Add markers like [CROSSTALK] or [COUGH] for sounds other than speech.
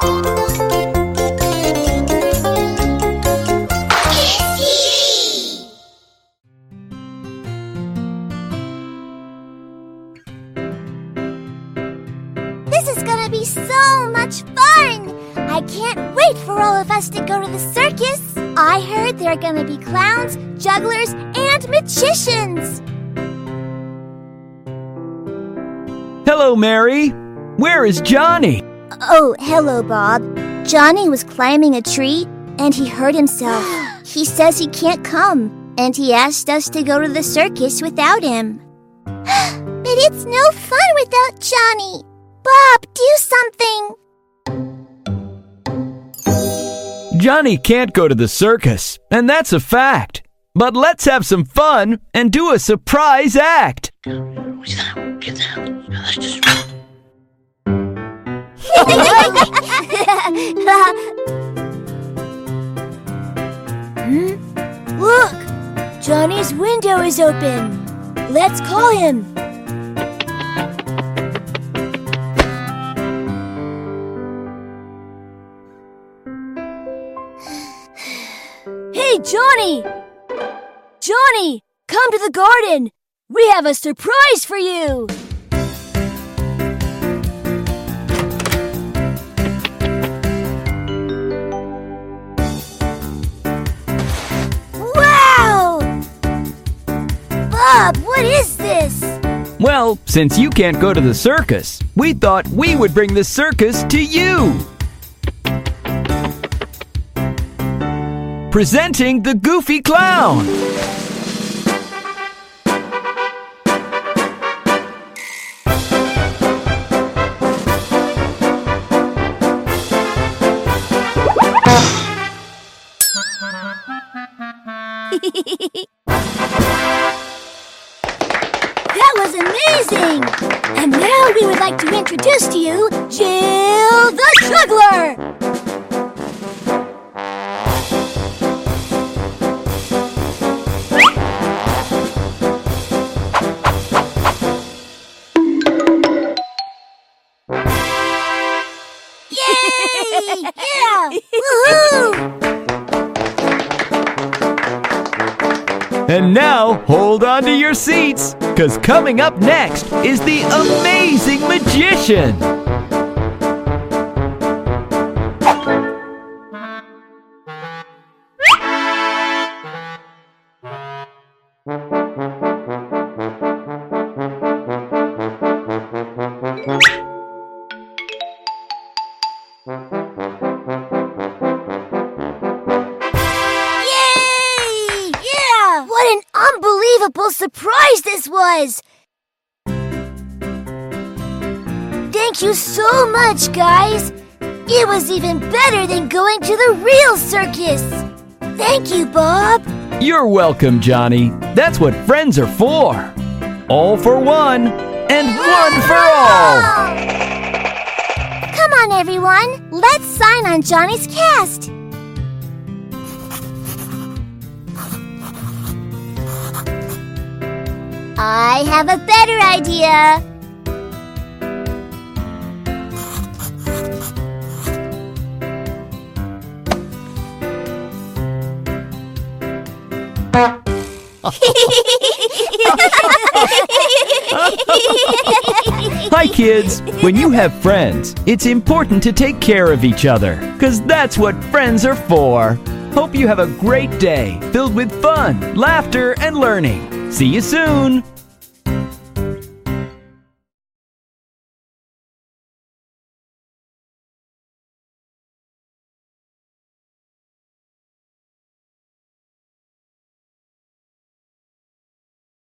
This is gonna be so much fun! I can't wait for all of us to go to the circus. I heard there are gonna be clowns, jugglers, and magicians. Hello, Mary. Where is Johnny? Oh, hello, Bob. Johnny was climbing a tree and he hurt himself. [GASPS] he says he can't come, and he asked us to go to the circus without him. [GASPS] but it's no fun without Johnny. Bob, do something. Johnny can't go to the circus, and that's a fact. But let's have some fun and do a surprise act. Hmm? Look! Johnny's window is open. Let's call him. Hey, Johnny! Johnny, come to the garden. We have a surprise for you. What is this? Well, since you can't go to the circus, we thought we would bring the circus to you. Presenting the Goofy Clown. [LAUGHS] That was amazing! And now we would like to introduce to you Jill the Juggler! Yay! Yeah! [LAUGHS] Woohoo! And now, hold on to your seats, because coming up next is the amazing magician. Unbelievable surprise this was! Thank you so much, guys! It was even better than going to the real circus! Thank you, Bob! You're welcome, Johnny. That's what friends are for. All for one, and one for all. Come on, everyone! Let's sign on Johnny's cast! I have a better idea! [LAUGHS] Hi, kids. When you have friends, it's important to take care of each other, because that's what friends are for. Hope you have a great day filled with fun, laughter, and learning. See you soon.